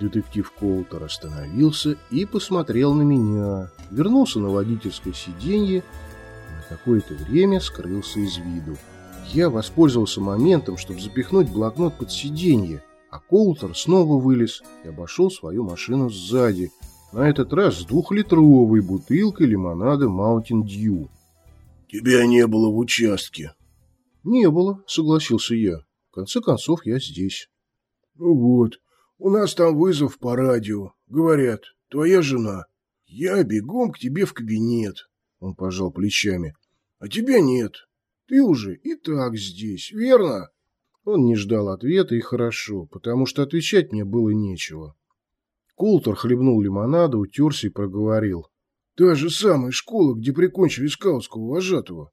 Детектив Коултер остановился и посмотрел на меня, вернулся на водительское сиденье и на какое-то время скрылся из виду. Я воспользовался моментом, чтобы запихнуть блокнот под сиденье, а Коултер снова вылез и обошел свою машину сзади, на этот раз с двухлитровой бутылкой лимонада Mountain Dew. «Тебя не было в участке», «Не было», — согласился я. «В конце концов, я здесь». «Ну вот, у нас там вызов по радио. Говорят, твоя жена. Я бегом к тебе в кабинет». Он пожал плечами. «А тебя нет. Ты уже и так здесь, верно?» Он не ждал ответа, и хорошо, потому что отвечать мне было нечего. Култер хлебнул лимонада, утерся и проговорил. «Та же самая школа, где прикончили скаутского вожатого».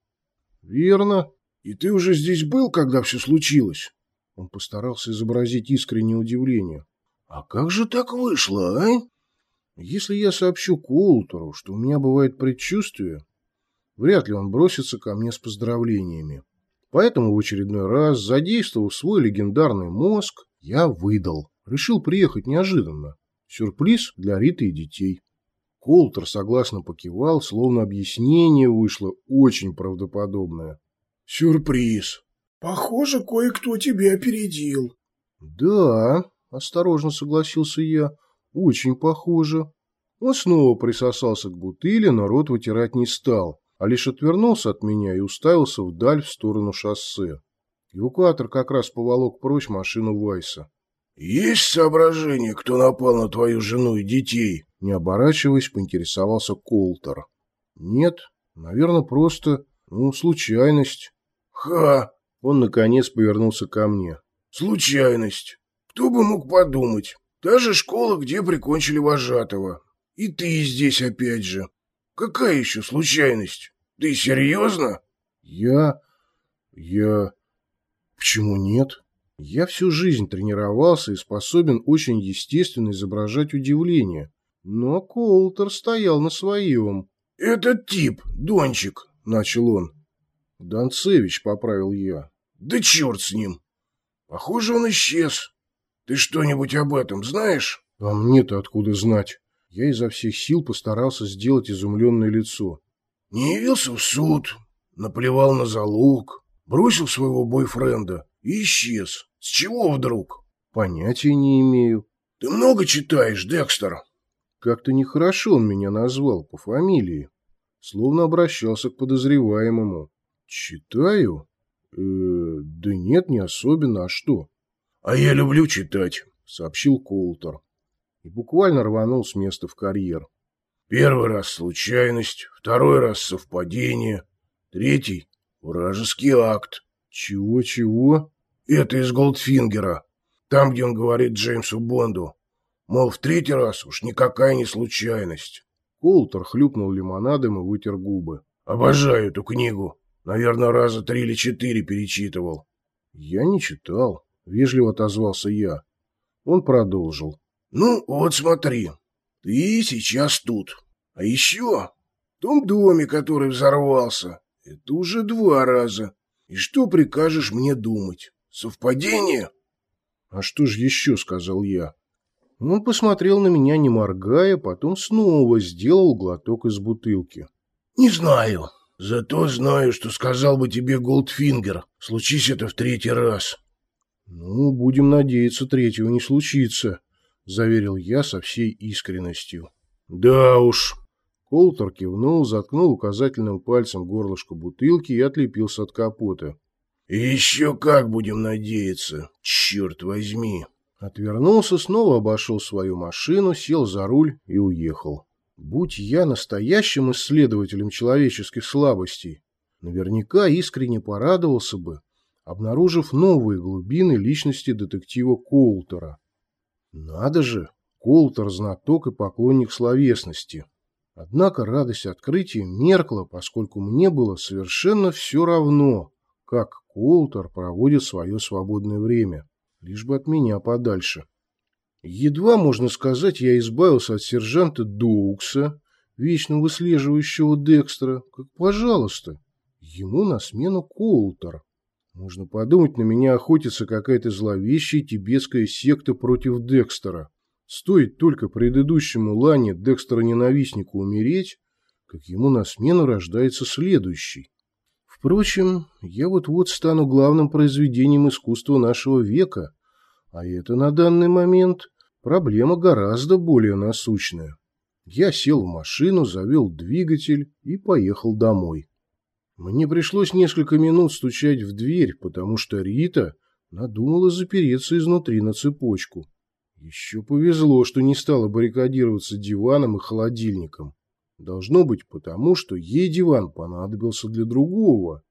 «Верно», «И ты уже здесь был, когда все случилось?» Он постарался изобразить искреннее удивление. «А как же так вышло, а?» «Если я сообщу Коултеру, что у меня бывает предчувствие, вряд ли он бросится ко мне с поздравлениями. Поэтому в очередной раз, задействовав свой легендарный мозг, я выдал. Решил приехать неожиданно. Сюрприз для Риты и детей». Колтер согласно покивал, словно объяснение вышло очень правдоподобное. Сюрприз. Похоже, кое-кто тебя опередил. Да, осторожно согласился я. Очень похоже. Он снова присосался к бутыли, но рот вытирать не стал, а лишь отвернулся от меня и уставился вдаль в сторону шоссе. Эвакуатор как раз поволок прочь машину Вайса. «Есть соображение, кто напал на твою жену и детей?» Не оборачиваясь, поинтересовался Колтер. «Нет, наверное, просто, ну, случайность». Ха! Он, наконец, повернулся ко мне. Случайность. Кто бы мог подумать? Та же школа, где прикончили вожатого. И ты здесь опять же. Какая еще случайность? Ты серьезно? Я... я... Почему нет? Я всю жизнь тренировался и способен очень естественно изображать удивление. Но Колтер стоял на своем. «Этот тип, Дончик», — начал он, Донцевич, поправил я. Да черт с ним. Похоже, он исчез. Ты что-нибудь об этом знаешь? А мне-то откуда знать? Я изо всех сил постарался сделать изумленное лицо. Не явился в суд, наплевал на залог, бросил своего бойфренда и исчез. С чего вдруг? Понятия не имею. Ты много читаешь, Декстер? Как-то нехорошо он меня назвал по фамилии. Словно обращался к подозреваемому. Читаю? Э, да нет, не особенно. А что? А я люблю читать, сообщил Колтер. И буквально рванул с места в карьер. Первый раз случайность, второй раз совпадение, третий — вражеский акт. Чего-чего? Это из Голдфингера. Там, где он говорит Джеймсу Бонду. Мол, в третий раз уж никакая не случайность. Колтер хлюпнул лимонадом и вытер губы. Обожаю эту книгу. Наверное, раза три или четыре перечитывал. Я не читал, вежливо отозвался я. Он продолжил. Ну, вот смотри, ты сейчас тут. А еще в том доме, который взорвался, это уже два раза. И что прикажешь мне думать? Совпадение? А что ж еще, сказал я. Он посмотрел на меня, не моргая, потом снова сделал глоток из бутылки. Не знаю, Зато знаю, что сказал бы тебе Голдфингер, случись это в третий раз. Ну, будем надеяться, третьего не случится, заверил я со всей искренностью. Да уж. Колтер кивнул, заткнул указательным пальцем горлышко бутылки и отлепился от капота. Еще как будем надеяться, черт возьми. Отвернулся, снова обошел свою машину, сел за руль и уехал. Будь я настоящим исследователем человеческих слабостей, наверняка искренне порадовался бы, обнаружив новые глубины личности детектива Коултера. Надо же, Коултер – знаток и поклонник словесности. Однако радость открытия меркла, поскольку мне было совершенно все равно, как Колтер проводит свое свободное время, лишь бы от меня подальше. Едва, можно сказать, я избавился от сержанта Доукса, вечно выслеживающего Декстера, как пожалуйста, ему на смену Колтер. Можно подумать, на меня охотится какая-то зловещая тибетская секта против Декстера. Стоит только предыдущему Лане Декстера-ненавистнику умереть, как ему на смену рождается следующий. Впрочем, я вот-вот стану главным произведением искусства нашего века, а это на данный момент проблема гораздо более насущная. Я сел в машину, завел двигатель и поехал домой. Мне пришлось несколько минут стучать в дверь, потому что Рита надумала запереться изнутри на цепочку. Еще повезло, что не стала баррикадироваться диваном и холодильником. Должно быть потому, что ей диван понадобился для другого.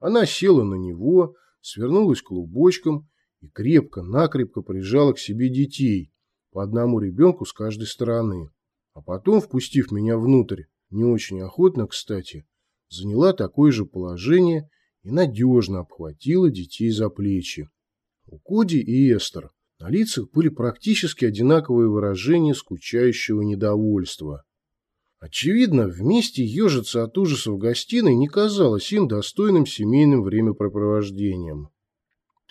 Она села на него, свернулась клубочком и крепко-накрепко прижала к себе детей, по одному ребенку с каждой стороны. А потом, впустив меня внутрь, не очень охотно, кстати, заняла такое же положение и надежно обхватила детей за плечи. У Коди и Эстер на лицах были практически одинаковые выражения скучающего недовольства. Очевидно, вместе ежиться от ужаса в гостиной не казалось им достойным семейным времяпрепровождением.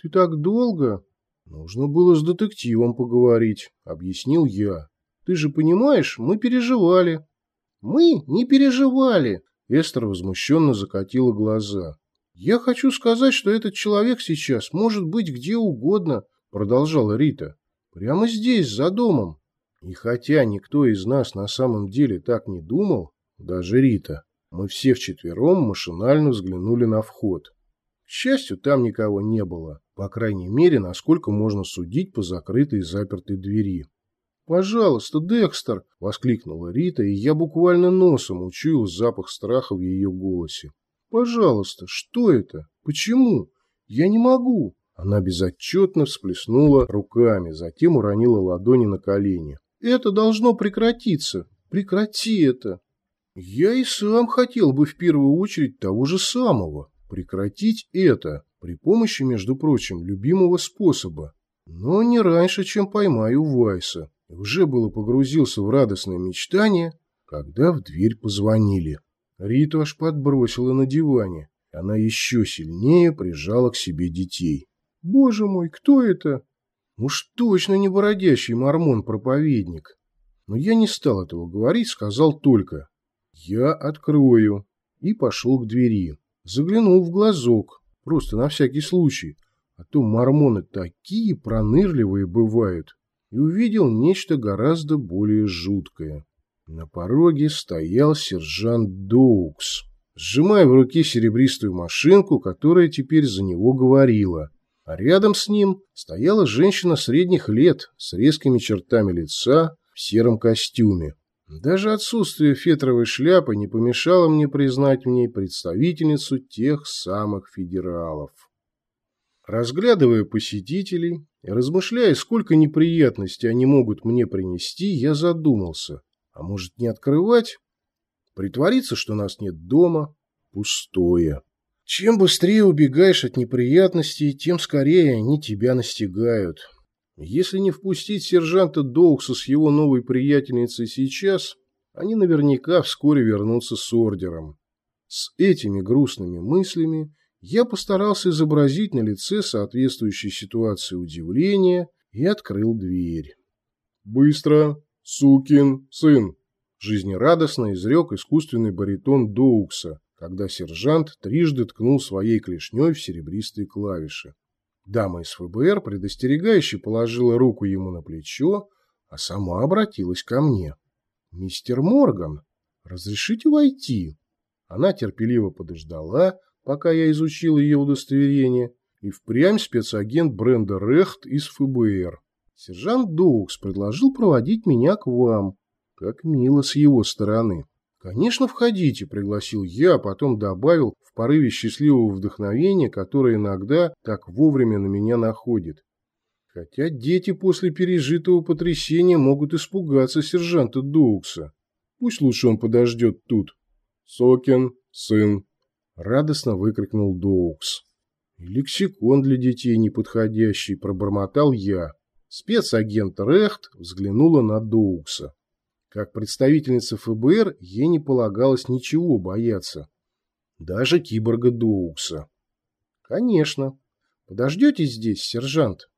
«Ты так долго?» «Нужно было с детективом поговорить», — объяснил я. «Ты же понимаешь, мы переживали». «Мы не переживали», — Эстер возмущенно закатила глаза. «Я хочу сказать, что этот человек сейчас может быть где угодно, продолжала Рита. Прямо здесь, за домом. И хотя никто из нас на самом деле так не думал, даже Рита, мы все вчетвером машинально взглянули на вход. К счастью, там никого не было, по крайней мере, насколько можно судить по закрытой и запертой двери. «Пожалуйста, Декстер!» – воскликнула Рита, и я буквально носом учуял запах страха в ее голосе. «Пожалуйста, что это? Почему? Я не могу!» Она безотчетно всплеснула руками, затем уронила ладони на колени. «Это должно прекратиться! Прекрати это!» «Я и сам хотел бы в первую очередь того же самого. Прекратить это при помощи, между прочим, любимого способа. Но не раньше, чем поймаю Вайса. Уже было погрузился в радостное мечтание, когда в дверь позвонили. Риту аж подбросила на диване. Она еще сильнее прижала к себе детей. Боже мой, кто это? Уж точно не бородящий мормон-проповедник. Но я не стал этого говорить, сказал только «Я открою» и пошел к двери. Заглянул в глазок, просто на всякий случай, а то мормоны такие пронырливые бывают, и увидел нечто гораздо более жуткое. На пороге стоял сержант Доукс, сжимая в руке серебристую машинку, которая теперь за него говорила – а рядом с ним стояла женщина средних лет с резкими чертами лица в сером костюме. Даже отсутствие фетровой шляпы не помешало мне признать в ней представительницу тех самых федералов. Разглядывая посетителей и размышляя, сколько неприятностей они могут мне принести, я задумался. А может не открывать? Притвориться, что нас нет дома? Пустое. Чем быстрее убегаешь от неприятностей, тем скорее они тебя настигают. Если не впустить сержанта Доукса с его новой приятельницей сейчас, они наверняка вскоре вернутся с ордером. С этими грустными мыслями я постарался изобразить на лице соответствующей ситуации удивление и открыл дверь. «Быстро, сукин сын!» жизнерадостно изрек искусственный баритон Доукса, когда сержант трижды ткнул своей клешней в серебристые клавиши. Дама из ФБР предостерегающе положила руку ему на плечо, а сама обратилась ко мне. «Мистер Морган, разрешите войти?» Она терпеливо подождала, пока я изучил ее удостоверение, и впрямь спецагент Бренда Рехт из ФБР. Сержант Доукс предложил проводить меня к вам. Как мило с его стороны. «Конечно, входите», – пригласил я, а потом добавил в порыве счастливого вдохновения, которое иногда так вовремя на меня находит. Хотя дети после пережитого потрясения могут испугаться сержанта Доукса. Пусть лучше он подождет тут. Сокин, сын, радостно выкрикнул Доукс. Лексикон для детей неподходящий, пробормотал я. Спецагент Рехт взглянула на Доукса. Как представительница ФБР ей не полагалось ничего бояться. Даже киборга Доукса. Конечно. Подождете здесь, сержант?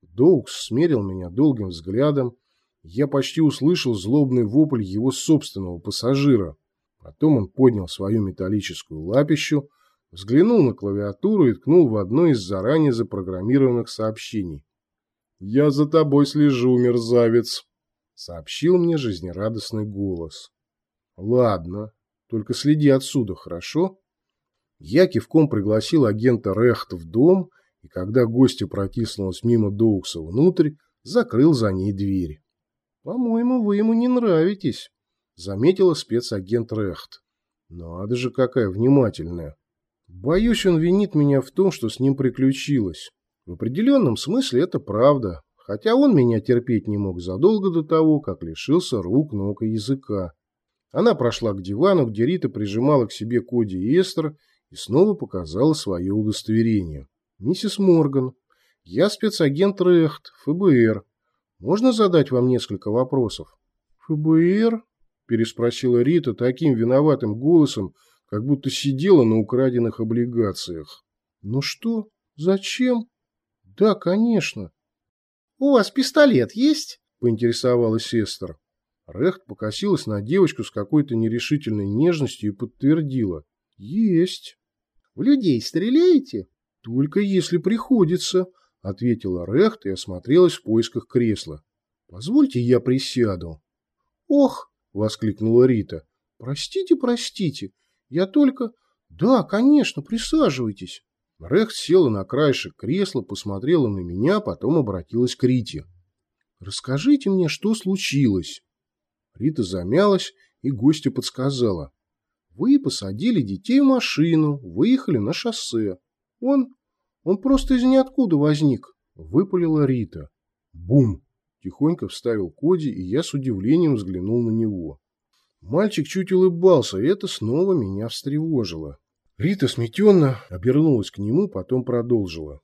Доукс смерил меня долгим взглядом. Я почти услышал злобный вопль его собственного пассажира. Потом он поднял свою металлическую лапищу, взглянул на клавиатуру и ткнул в одно из заранее запрограммированных сообщений. «Я за тобой слежу, мерзавец», — сообщил мне жизнерадостный голос. «Ладно, только следи отсюда, хорошо?» Я кивком пригласил агента Рехта в дом, и когда гостья протиснулась мимо Доукса внутрь, закрыл за ней дверь. «По-моему, вы ему не нравитесь», — заметила спецагент Рехт. «Надо же, какая внимательная. Боюсь, он винит меня в том, что с ним приключилось. В определенном смысле это правда, хотя он меня терпеть не мог задолго до того, как лишился рук, ног и языка. Она прошла к дивану, где Рита прижимала к себе Коди и Эстер, и снова показала свое удостоверение. «Миссис Морган, я спецагент Рехт, ФБР. Можно задать вам несколько вопросов?» «ФБР?» – переспросила Рита таким виноватым голосом, как будто сидела на украденных облигациях. «Ну что? Зачем?» «Да, конечно». «У вас пистолет есть?» – поинтересовалась Эстер. Рехт покосилась на девочку с какой-то нерешительной нежностью и подтвердила. «Есть». В людей стреляете? Только если приходится, ответила Рехт и осмотрелась в поисках кресла. Позвольте я присяду. Ох, воскликнула Рита. Простите, простите. Я только... Да, конечно, присаживайтесь. Рехт села на краешек кресла, посмотрела на меня, потом обратилась к Рите. «Расскажите мне, что случилось?» Рита замялась, и гостья подсказала. Вы посадили детей в машину, выехали на шоссе. Он... он просто из ниоткуда возник, выпалила Рита. Бум! Тихонько вставил Коди, и я с удивлением взглянул на него. Мальчик чуть улыбался, и это снова меня встревожило. Рита сметенно обернулась к нему, потом продолжила.